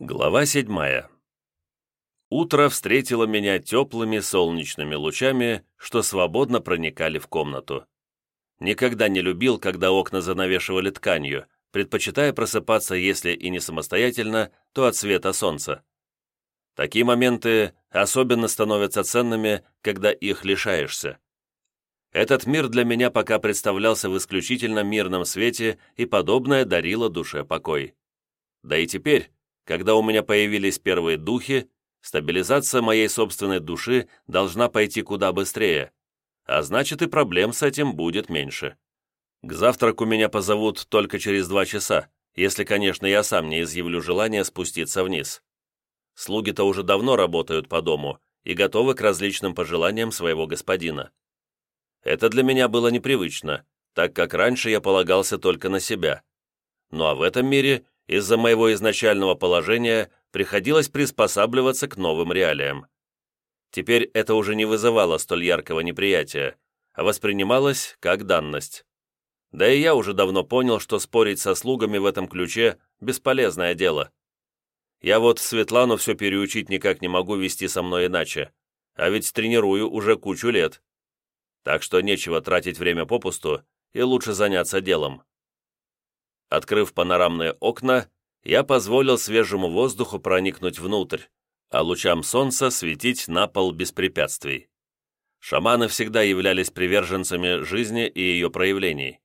Глава седьмая. Утро встретило меня теплыми солнечными лучами, что свободно проникали в комнату. Никогда не любил, когда окна занавешивали тканью, предпочитая просыпаться, если и не самостоятельно, то от света солнца. Такие моменты особенно становятся ценными, когда их лишаешься. Этот мир для меня пока представлялся в исключительно мирном свете, и подобное дарило душе покой. Да и теперь, когда у меня появились первые духи, стабилизация моей собственной души должна пойти куда быстрее, а значит и проблем с этим будет меньше. К завтраку меня позовут только через два часа, если, конечно, я сам не изъявлю желания спуститься вниз. Слуги-то уже давно работают по дому и готовы к различным пожеланиям своего господина. Это для меня было непривычно, так как раньше я полагался только на себя. Ну а в этом мире из-за моего изначального положения приходилось приспосабливаться к новым реалиям. Теперь это уже не вызывало столь яркого неприятия, а воспринималось как данность. Да и я уже давно понял, что спорить со слугами в этом ключе – бесполезное дело. Я вот Светлану все переучить никак не могу вести со мной иначе, а ведь тренирую уже кучу лет. Так что нечего тратить время попусту, и лучше заняться делом. Открыв панорамные окна, я позволил свежему воздуху проникнуть внутрь, а лучам солнца светить на пол без препятствий. Шаманы всегда являлись приверженцами жизни и ее проявлений,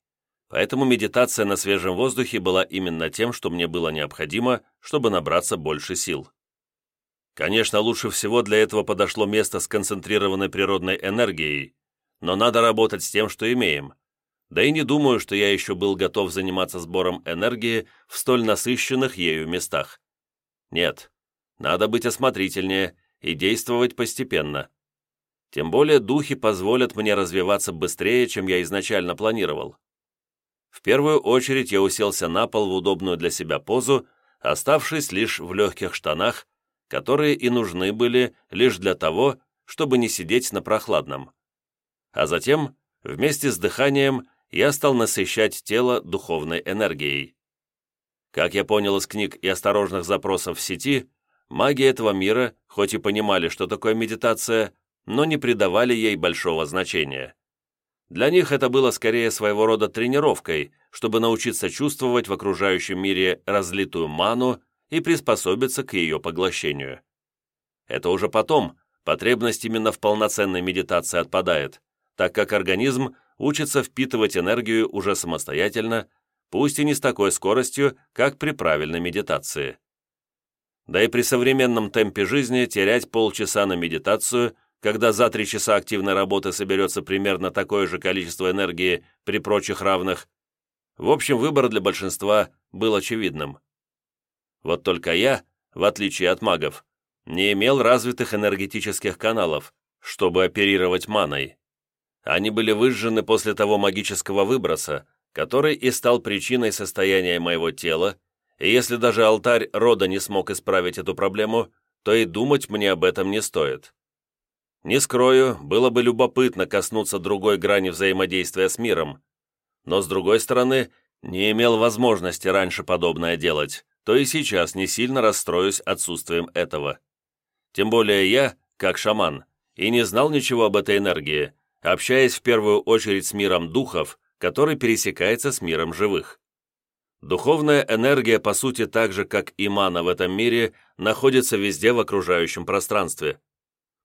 поэтому медитация на свежем воздухе была именно тем, что мне было необходимо, чтобы набраться больше сил. Конечно, лучше всего для этого подошло место с концентрированной природной энергией, но надо работать с тем, что имеем, да и не думаю, что я еще был готов заниматься сбором энергии в столь насыщенных ею местах. Нет, надо быть осмотрительнее и действовать постепенно. Тем более духи позволят мне развиваться быстрее, чем я изначально планировал. В первую очередь я уселся на пол в удобную для себя позу, оставшись лишь в легких штанах, которые и нужны были лишь для того, чтобы не сидеть на прохладном. А затем, вместе с дыханием, я стал насыщать тело духовной энергией. Как я понял из книг и осторожных запросов в сети, маги этого мира, хоть и понимали, что такое медитация, но не придавали ей большого значения. Для них это было скорее своего рода тренировкой, чтобы научиться чувствовать в окружающем мире разлитую ману и приспособиться к ее поглощению. Это уже потом потребность именно в полноценной медитации отпадает, так как организм учится впитывать энергию уже самостоятельно, пусть и не с такой скоростью, как при правильной медитации. Да и при современном темпе жизни терять полчаса на медитацию, когда за три часа активной работы соберется примерно такое же количество энергии при прочих равных, в общем, выбор для большинства был очевидным. Вот только я, в отличие от магов, не имел развитых энергетических каналов, чтобы оперировать маной. Они были выжжены после того магического выброса, который и стал причиной состояния моего тела, и если даже алтарь рода не смог исправить эту проблему, то и думать мне об этом не стоит. Не скрою, было бы любопытно коснуться другой грани взаимодействия с миром, но, с другой стороны, не имел возможности раньше подобное делать, то и сейчас не сильно расстроюсь отсутствием этого. Тем более я, как шаман, и не знал ничего об этой энергии, общаясь в первую очередь с миром духов, который пересекается с миром живых. Духовная энергия, по сути, так же, как и мана в этом мире, находится везде в окружающем пространстве.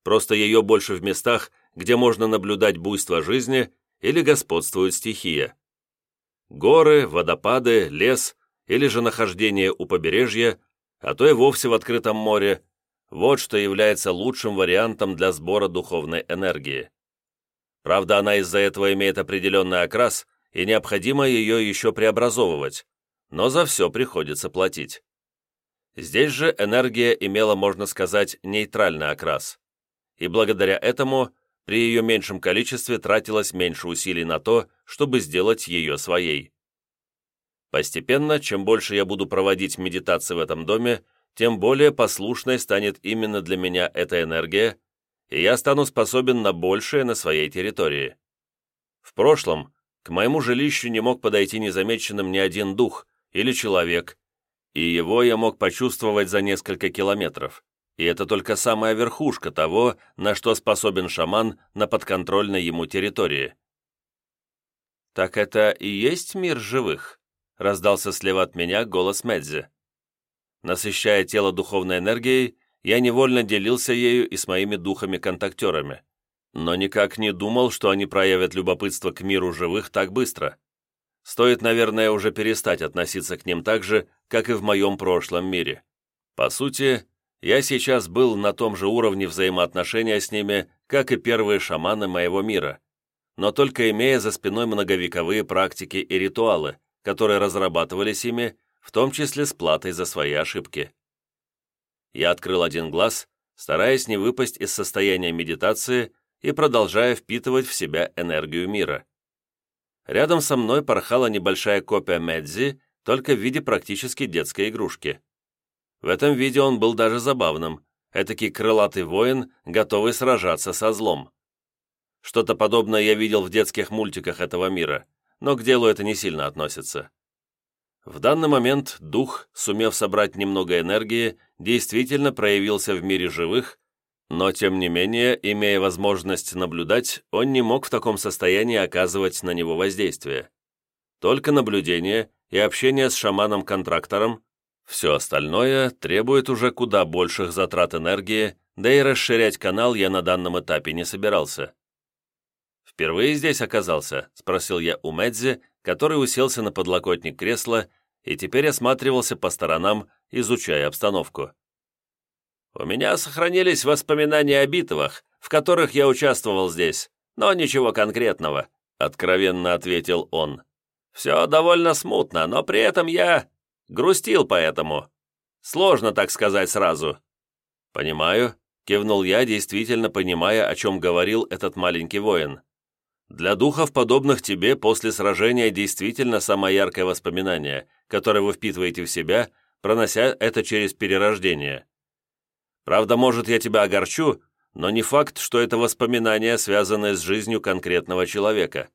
Просто ее больше в местах, где можно наблюдать буйство жизни или господствует стихия. Горы, водопады, лес или же нахождение у побережья, а то и вовсе в открытом море – вот что является лучшим вариантом для сбора духовной энергии. Правда, она из-за этого имеет определенный окрас, и необходимо ее еще преобразовывать, но за все приходится платить. Здесь же энергия имела, можно сказать, нейтральный окрас, и благодаря этому при ее меньшем количестве тратилось меньше усилий на то, чтобы сделать ее своей. Постепенно, чем больше я буду проводить медитации в этом доме, тем более послушной станет именно для меня эта энергия, и я стану способен на большее на своей территории. В прошлом к моему жилищу не мог подойти незамеченным ни один дух или человек, И его я мог почувствовать за несколько километров. И это только самая верхушка того, на что способен шаман на подконтрольной ему территории. «Так это и есть мир живых?» — раздался слева от меня голос Медзи. Насыщая тело духовной энергией, я невольно делился ею и с моими духами-контактерами, но никак не думал, что они проявят любопытство к миру живых так быстро. Стоит, наверное, уже перестать относиться к ним так же, как и в моем прошлом мире. По сути, я сейчас был на том же уровне взаимоотношения с ними, как и первые шаманы моего мира, но только имея за спиной многовековые практики и ритуалы, которые разрабатывались ими, в том числе с платой за свои ошибки. Я открыл один глаз, стараясь не выпасть из состояния медитации и продолжая впитывать в себя энергию мира. Рядом со мной порхала небольшая копия Медзи, только в виде практически детской игрушки. В этом виде он был даже забавным, этакий крылатый воин, готовый сражаться со злом. Что-то подобное я видел в детских мультиках этого мира, но к делу это не сильно относится. В данный момент дух, сумев собрать немного энергии, действительно проявился в мире живых, но, тем не менее, имея возможность наблюдать, он не мог в таком состоянии оказывать на него воздействие. Только наблюдение и общение с шаманом-контрактором, все остальное требует уже куда больших затрат энергии, да и расширять канал я на данном этапе не собирался. «Впервые здесь оказался?» – спросил я у Медзи, который уселся на подлокотник кресла и теперь осматривался по сторонам, изучая обстановку. «У меня сохранились воспоминания о битвах, в которых я участвовал здесь, но ничего конкретного», — откровенно ответил он. «Все довольно смутно, но при этом я грустил поэтому. Сложно так сказать сразу». «Понимаю», — кивнул я, действительно понимая, о чем говорил этот маленький воин. «Для духов, подобных тебе, после сражения действительно самое яркое воспоминание, которое вы впитываете в себя, пронося это через перерождение. Правда, может, я тебя огорчу, но не факт, что это воспоминания, связанные с жизнью конкретного человека.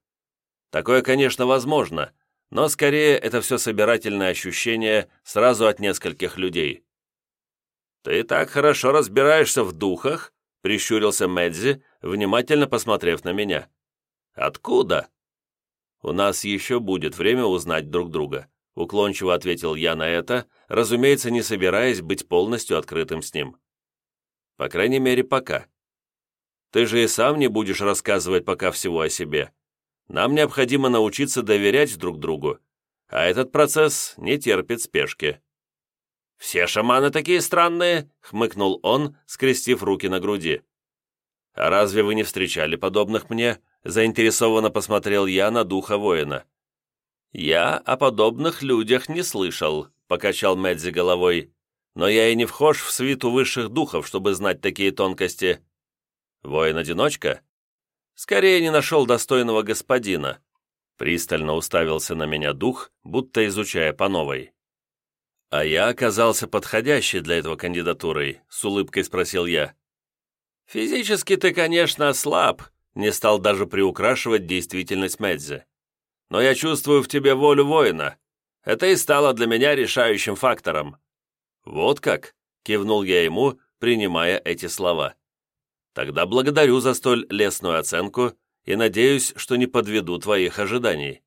Такое, конечно, возможно, но скорее это все собирательное ощущение сразу от нескольких людей. «Ты так хорошо разбираешься в духах?» — прищурился Медзи, внимательно посмотрев на меня. «Откуда?» «У нас еще будет время узнать друг друга», — уклончиво ответил я на это, разумеется, не собираясь быть полностью открытым с ним. По крайней мере, пока. Ты же и сам не будешь рассказывать пока всего о себе. Нам необходимо научиться доверять друг другу, а этот процесс не терпит спешки». «Все шаманы такие странные», — хмыкнул он, скрестив руки на груди. «А разве вы не встречали подобных мне?» — заинтересованно посмотрел я на духа воина. «Я о подобных людях не слышал», — покачал Мэдзи головой но я и не вхож в свиту высших духов, чтобы знать такие тонкости. Воин-одиночка? Скорее не нашел достойного господина. Пристально уставился на меня дух, будто изучая по новой. «А я оказался подходящий для этого кандидатурой», — с улыбкой спросил я. «Физически ты, конечно, слаб», — не стал даже приукрашивать действительность Медзи. «Но я чувствую в тебе волю воина. Это и стало для меня решающим фактором. «Вот как?» — кивнул я ему, принимая эти слова. «Тогда благодарю за столь лестную оценку и надеюсь, что не подведу твоих ожиданий».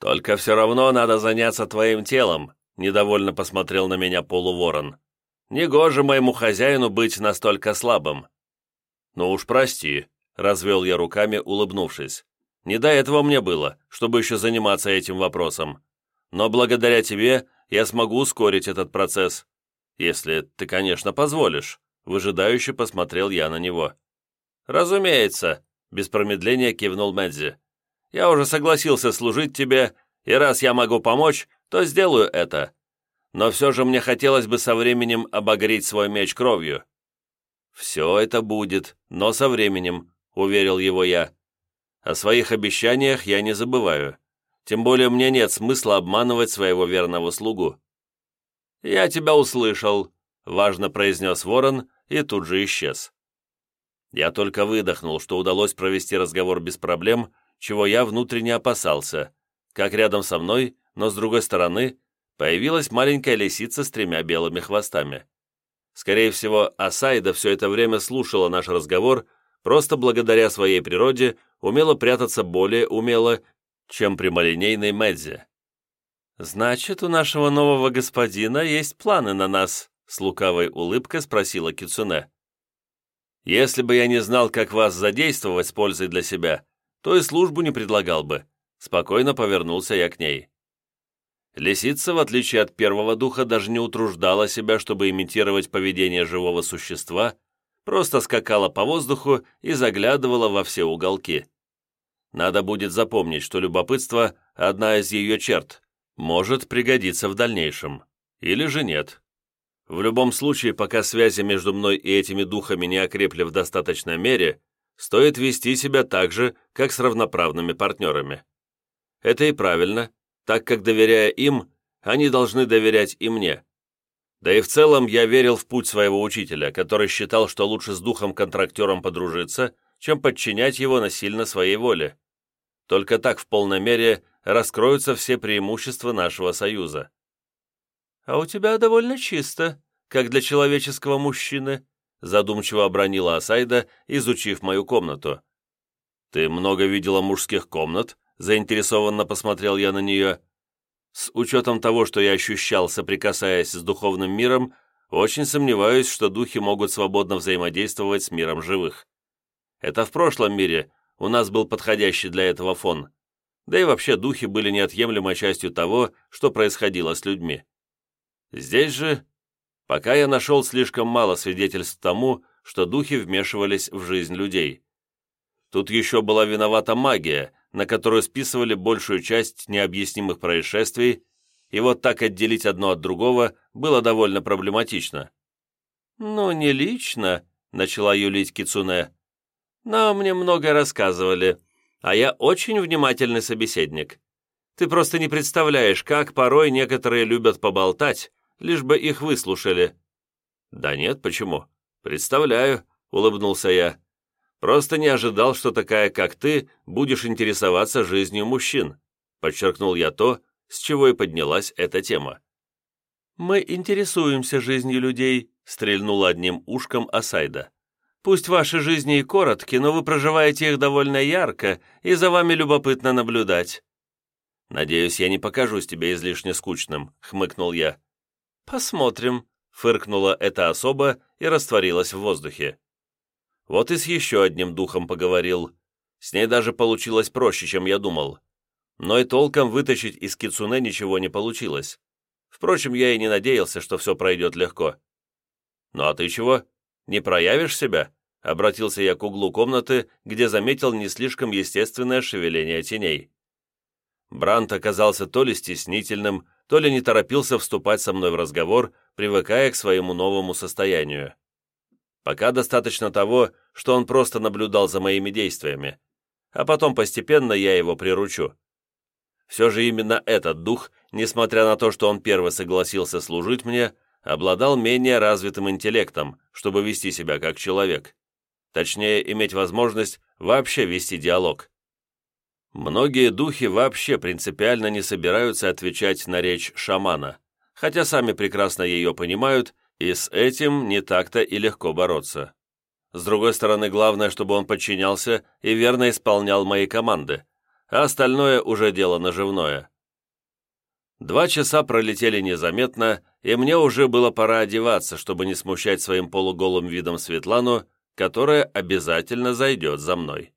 «Только все равно надо заняться твоим телом», — недовольно посмотрел на меня полуворон. «Негоже моему хозяину быть настолько слабым». «Ну уж прости», — развел я руками, улыбнувшись. «Не до этого мне было, чтобы еще заниматься этим вопросом. Но благодаря тебе я смогу ускорить этот процесс. Если ты, конечно, позволишь», — выжидающе посмотрел я на него. «Разумеется», — без промедления кивнул Мэдзи. «Я уже согласился служить тебе, и раз я могу помочь, то сделаю это. Но все же мне хотелось бы со временем обогреть свой меч кровью». «Все это будет, но со временем», — уверил его я. «О своих обещаниях я не забываю. Тем более мне нет смысла обманывать своего верного слугу». «Я тебя услышал», — важно произнес ворон и тут же исчез. Я только выдохнул, что удалось провести разговор без проблем, чего я внутренне опасался, как рядом со мной, но с другой стороны, появилась маленькая лисица с тремя белыми хвостами. Скорее всего, Асайда все это время слушала наш разговор, просто благодаря своей природе умела прятаться более умело, чем прямолинейной Мэдзи. «Значит, у нашего нового господина есть планы на нас?» с лукавой улыбкой спросила Кицуне. «Если бы я не знал, как вас задействовать с пользой для себя, то и службу не предлагал бы», спокойно повернулся я к ней. Лисица, в отличие от первого духа, даже не утруждала себя, чтобы имитировать поведение живого существа, просто скакала по воздуху и заглядывала во все уголки. Надо будет запомнить, что любопытство – одна из ее черт, может пригодиться в дальнейшем. Или же нет. В любом случае, пока связи между мной и этими духами не окрепли в достаточной мере, стоит вести себя так же, как с равноправными партнерами. Это и правильно, так как, доверяя им, они должны доверять и мне. Да и в целом я верил в путь своего учителя, который считал, что лучше с духом-контрактером подружиться, чем подчинять его насильно своей воле. Только так в полной мере раскроются все преимущества нашего союза. «А у тебя довольно чисто, как для человеческого мужчины», задумчиво обронила Асайда, изучив мою комнату. «Ты много видела мужских комнат?» заинтересованно посмотрел я на нее. С учетом того, что я ощущал, соприкасаясь с духовным миром, очень сомневаюсь, что духи могут свободно взаимодействовать с миром живых. Это в прошлом мире у нас был подходящий для этого фон. Да и вообще духи были неотъемлемой частью того, что происходило с людьми. Здесь же, пока я нашел слишком мало свидетельств тому, что духи вмешивались в жизнь людей. Тут еще была виновата магия, на которую списывали большую часть необъяснимых происшествий, и вот так отделить одно от другого было довольно проблематично. «Ну, не лично», — начала юлить Кицуне, «но мне много рассказывали, а я очень внимательный собеседник. Ты просто не представляешь, как порой некоторые любят поболтать, лишь бы их выслушали». «Да нет, почему? Представляю», — улыбнулся я. Просто не ожидал, что такая, как ты, будешь интересоваться жизнью мужчин», подчеркнул я то, с чего и поднялась эта тема. «Мы интересуемся жизнью людей», стрельнула одним ушком Асайда. «Пусть ваши жизни и коротки, но вы проживаете их довольно ярко, и за вами любопытно наблюдать». «Надеюсь, я не покажусь тебе излишне скучным», — хмыкнул я. «Посмотрим», — фыркнула эта особа и растворилась в воздухе. Вот и с еще одним духом поговорил. С ней даже получилось проще, чем я думал. Но и толком вытащить из кицуне ничего не получилось. Впрочем, я и не надеялся, что все пройдет легко. «Ну а ты чего? Не проявишь себя?» Обратился я к углу комнаты, где заметил не слишком естественное шевеление теней. Брант оказался то ли стеснительным, то ли не торопился вступать со мной в разговор, привыкая к своему новому состоянию. Пока достаточно того, что он просто наблюдал за моими действиями, а потом постепенно я его приручу. Все же именно этот дух, несмотря на то, что он первый согласился служить мне, обладал менее развитым интеллектом, чтобы вести себя как человек. Точнее, иметь возможность вообще вести диалог. Многие духи вообще принципиально не собираются отвечать на речь шамана, хотя сами прекрасно ее понимают и с этим не так-то и легко бороться. С другой стороны, главное, чтобы он подчинялся и верно исполнял мои команды, а остальное уже дело наживное. Два часа пролетели незаметно, и мне уже было пора одеваться, чтобы не смущать своим полуголым видом Светлану, которая обязательно зайдет за мной.